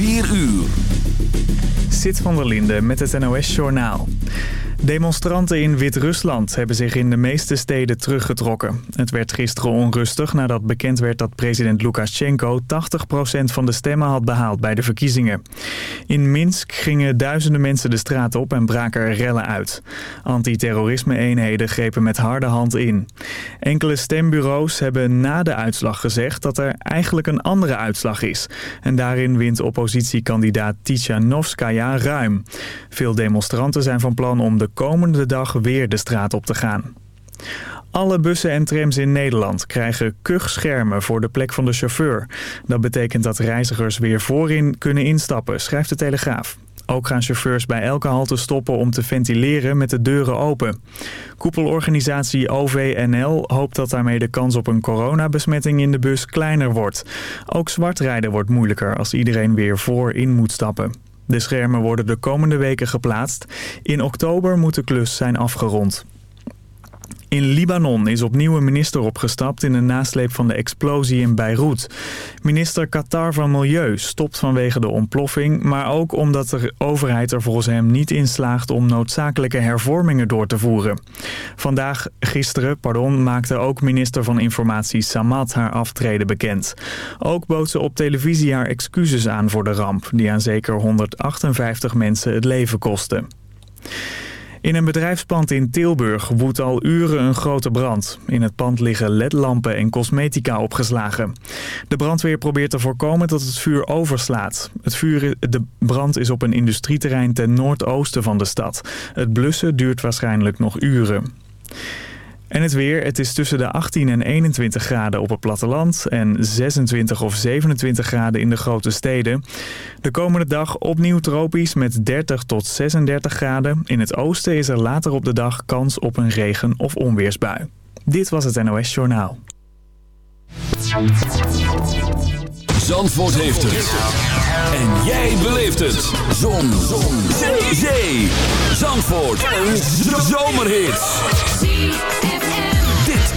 4 uur. Sit van der Linde met het NOS-journaal. Demonstranten in Wit-Rusland hebben zich in de meeste steden teruggetrokken. Het werd gisteren onrustig nadat bekend werd dat president Lukashenko 80% van de stemmen had behaald bij de verkiezingen. In Minsk gingen duizenden mensen de straat op en braken rellen uit. Antiterrorisme-eenheden grepen met harde hand in. Enkele stembureaus hebben na de uitslag gezegd dat er eigenlijk een andere uitslag is. En daarin wint oppositiekandidaat Tichanovskaya ruim. Veel demonstranten zijn van plan om de komende dag weer de straat op te gaan. Alle bussen en trams in Nederland krijgen kuchschermen voor de plek van de chauffeur. Dat betekent dat reizigers weer voorin kunnen instappen, schrijft de Telegraaf. Ook gaan chauffeurs bij elke halte stoppen om te ventileren met de deuren open. Koepelorganisatie OVNL hoopt dat daarmee de kans op een coronabesmetting in de bus kleiner wordt. Ook zwartrijden wordt moeilijker als iedereen weer voorin moet stappen. De schermen worden de komende weken geplaatst. In oktober moet de klus zijn afgerond. In Libanon is opnieuw een minister opgestapt in de nasleep van de explosie in Beirut. Minister Qatar van Milieu stopt vanwege de ontploffing... maar ook omdat de overheid er volgens hem niet in slaagt om noodzakelijke hervormingen door te voeren. Vandaag, gisteren, pardon, maakte ook minister van Informatie Samad haar aftreden bekend. Ook bood ze op televisie haar excuses aan voor de ramp... die aan zeker 158 mensen het leven kostte. In een bedrijfspand in Tilburg woedt al uren een grote brand. In het pand liggen ledlampen en cosmetica opgeslagen. De brandweer probeert te voorkomen dat het vuur overslaat. Het vuur, de brand is op een industrieterrein ten noordoosten van de stad. Het blussen duurt waarschijnlijk nog uren. En het weer, het is tussen de 18 en 21 graden op het platteland en 26 of 27 graden in de grote steden. De komende dag opnieuw tropisch met 30 tot 36 graden. In het oosten is er later op de dag kans op een regen- of onweersbui. Dit was het NOS Journaal. Zandvoort heeft het. En jij beleeft het. Zon. Zon. Zee. Zee. Zandvoort. Een zomerhit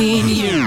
In years.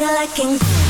Guard. Looking like I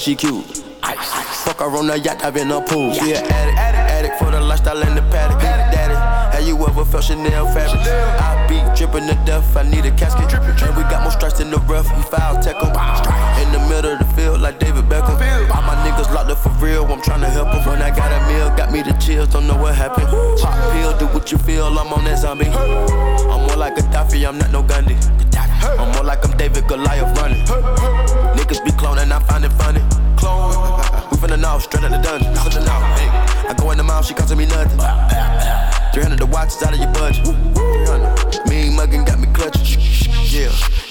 cause she cute. Fuck her on the yacht, I've been a pool. She an addict, addict for the lifestyle in the paddock. Daddy, have you ever felt Chanel fabric? I be dripping to death, I need a casket. And we got more strikes in the rough, we foul tech em. In the middle of the field, like David Beckham. All my niggas locked up for real, I'm tryna help them. When I got a meal, got me the chills, don't know what happened. Pop pill, do what you feel, I'm on that zombie. I'm more like a Daffy, I'm not no Gundy. I'm more like I'm David Goliath running. Niggas be cloning, I find it funny. Clone, we finna know, straight out the dungeon. I go in the mouth, she costing me nothing. 300 the watch is out of your budget. 300. Mean muggin' got me clutching. Yeah,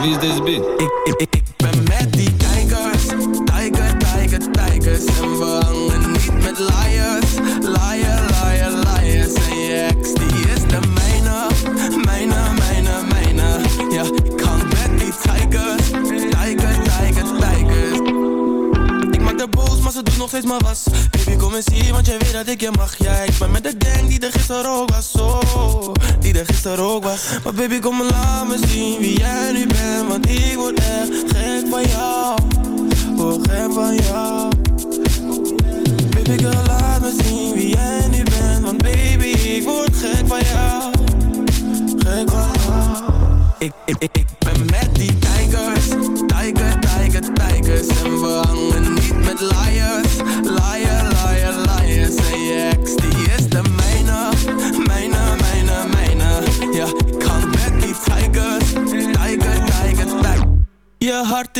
Wie is? Ik, ik, ik, ben met die tijgers, tijger, tijger, tijgers. En we hangen niet met liars, liar, liar, liars. En je ex die is de mijne, mijne, mijne, mijne. Ja, ik hang met die tijgers, tijger, tijger, tijgers. Ik maak de boos, maar ze doet nog steeds maar was want jij weet dat ik je mag. Ja, ik ben met de gang die er gisteren ook was oh, Die er gisteren ook was. Maar baby kom maar laat me zien wie jij nu bent Want ik word echt gek van jou. Word gek van jou. Baby girl laat me zien wie jij nu bent Want baby ik word gek van jou. Gek van jou. Ik, ik ben met die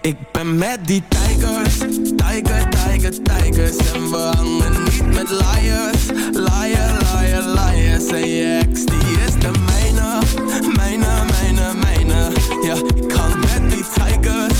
Ik, ben met die tijgers, tijger, tijger, tijgers En we hangen niet met liars, liar, liar, liars En je ex die is de mijne, mijne, mijne, mijne. Ja, ik hang met die tijgers,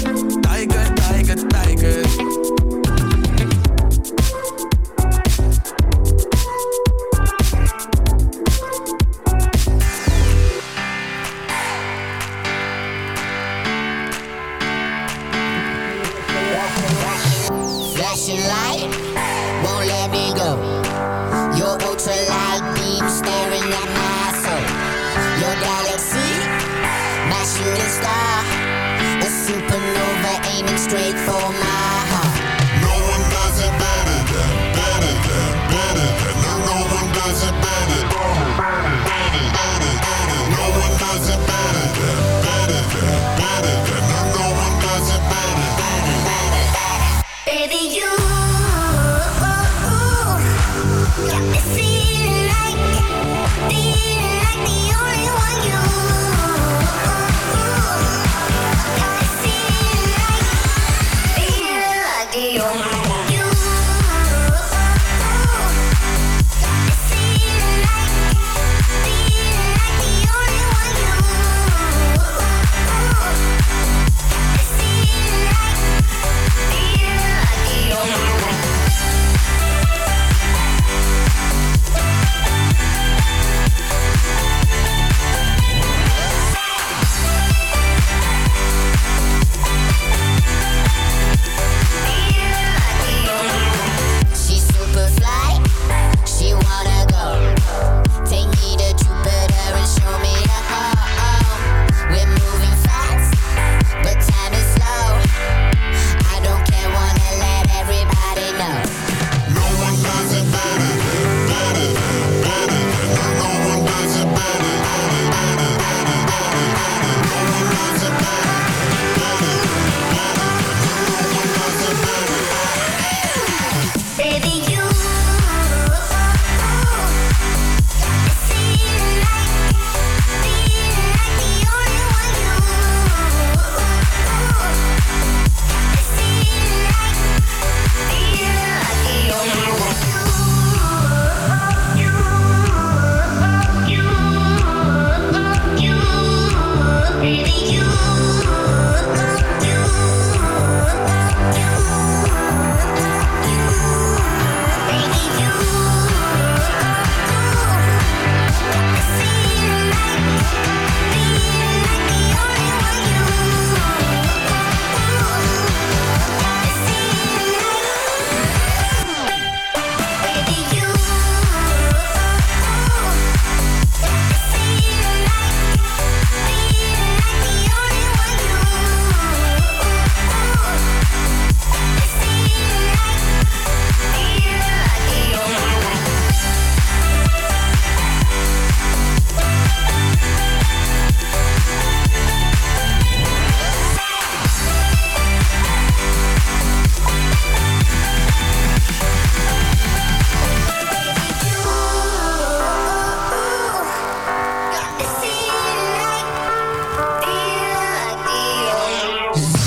I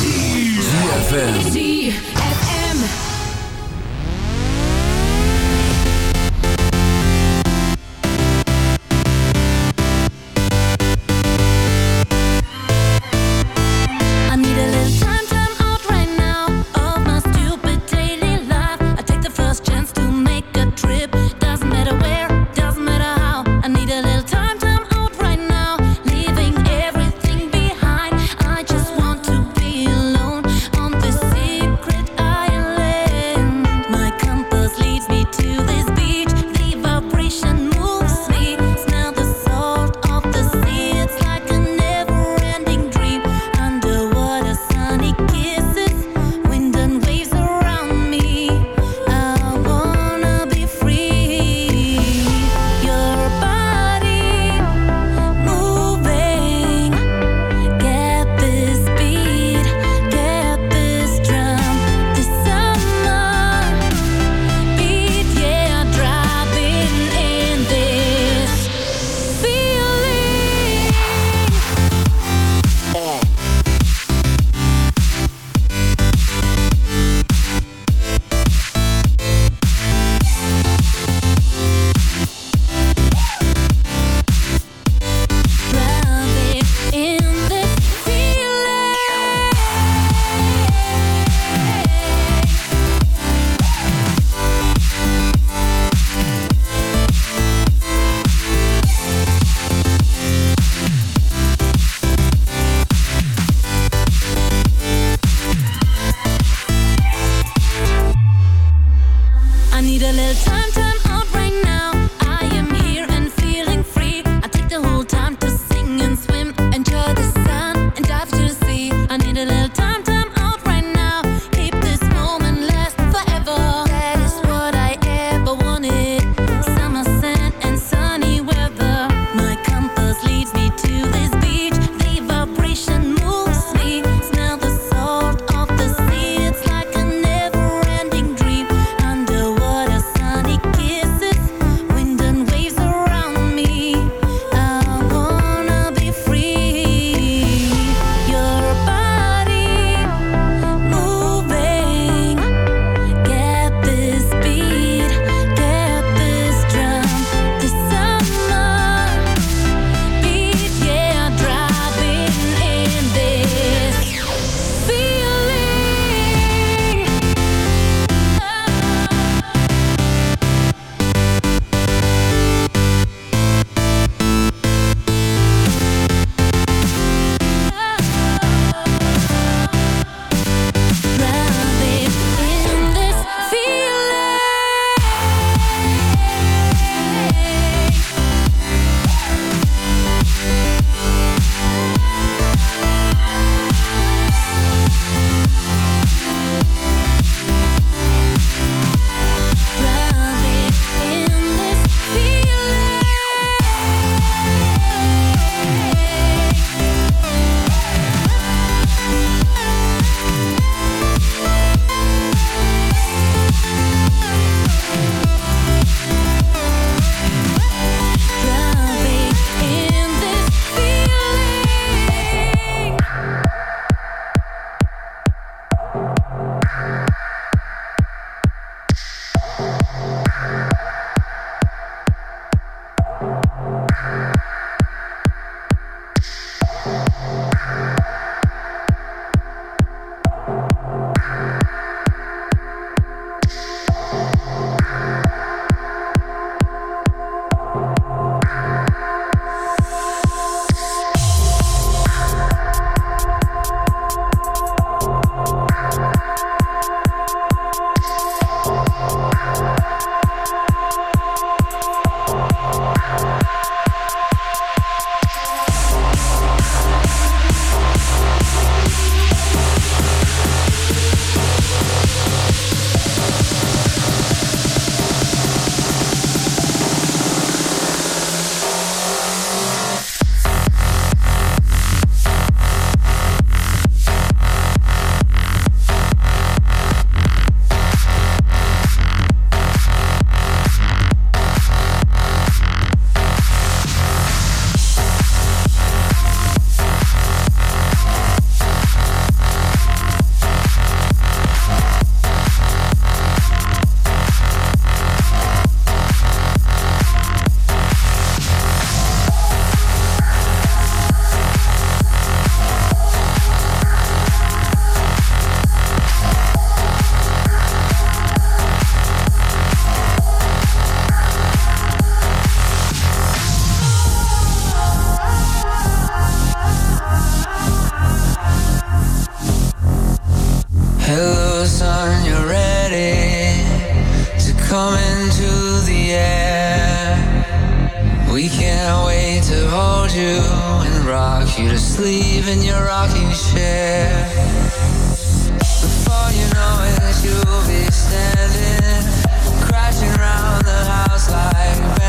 you and rock you to sleep in your rocking chair. Before you know it, you'll be standing, crashing round the house like.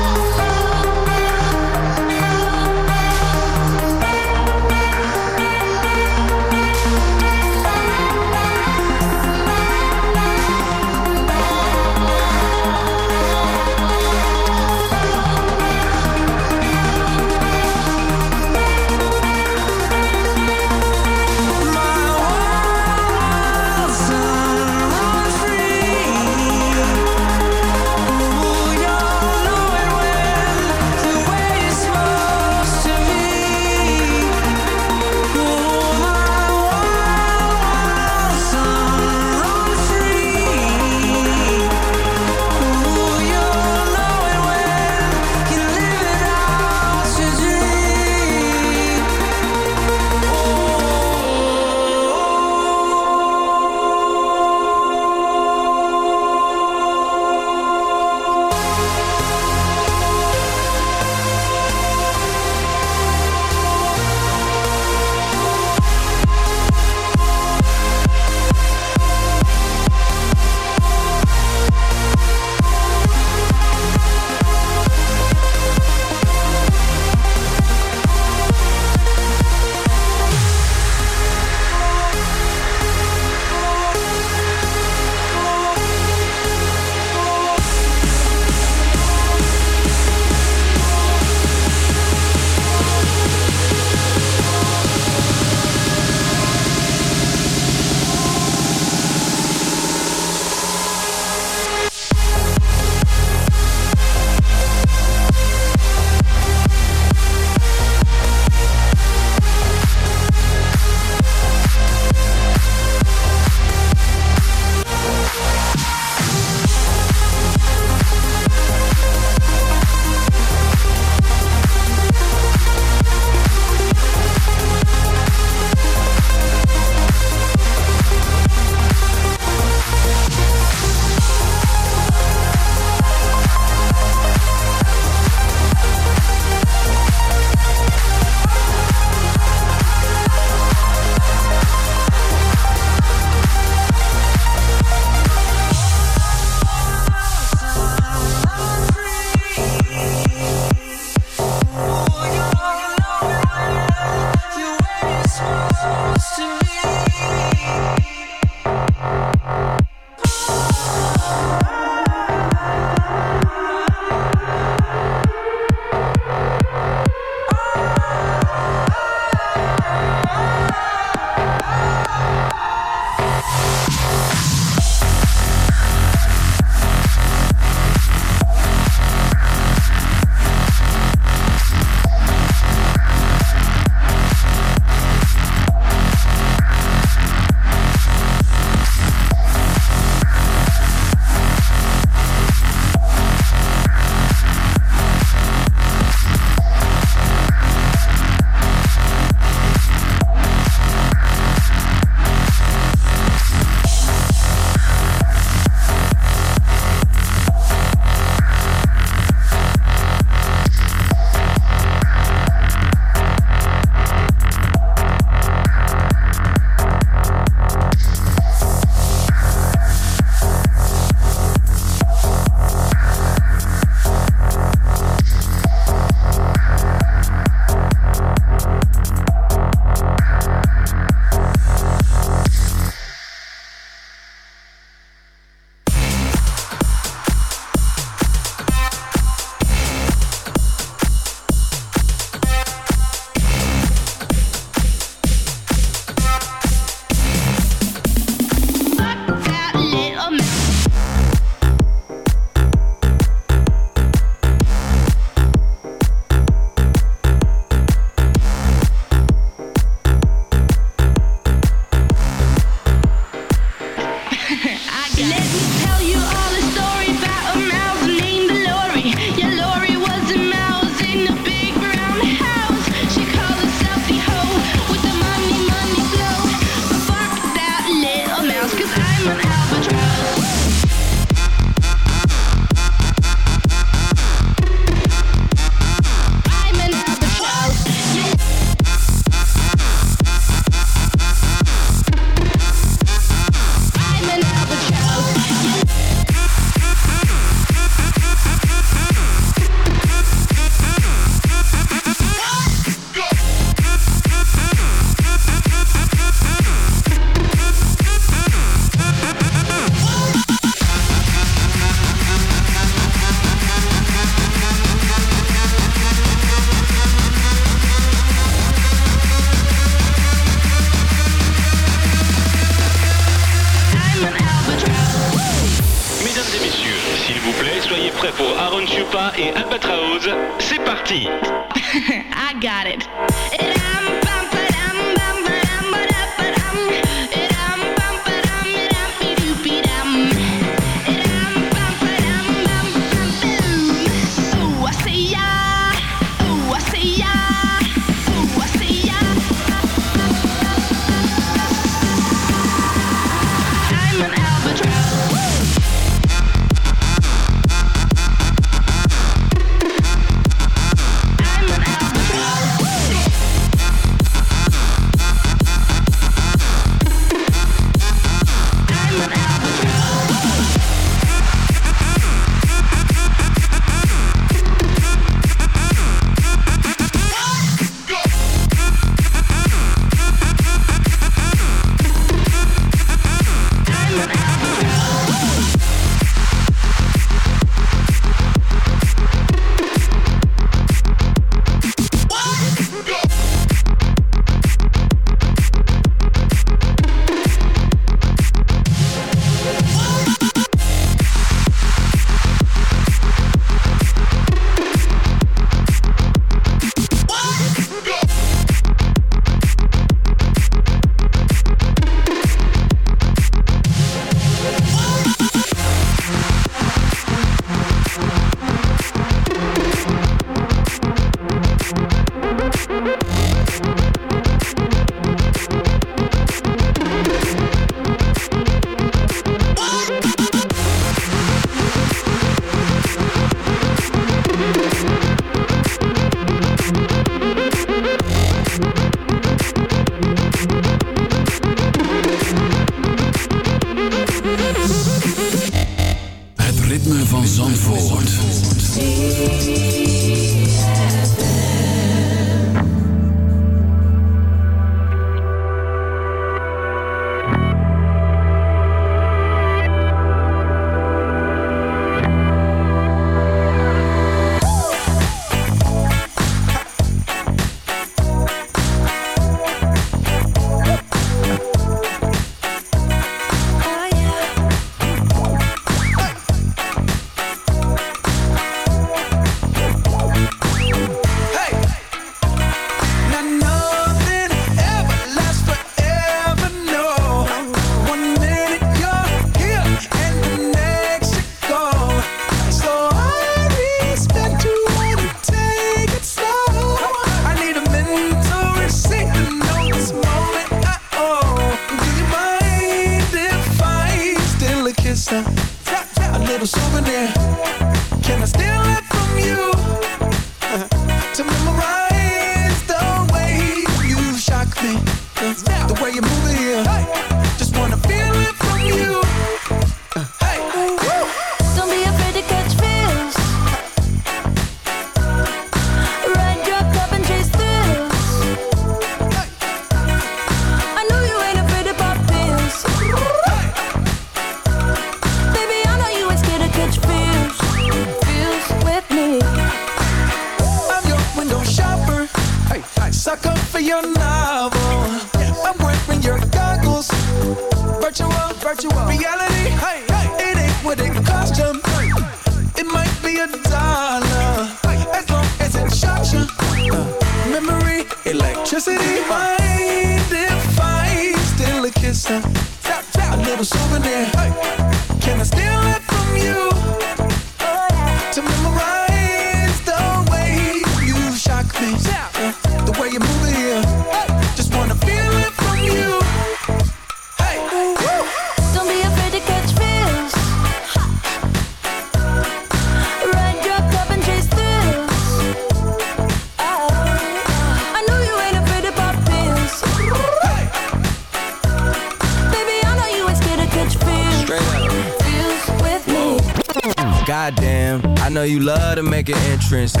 Make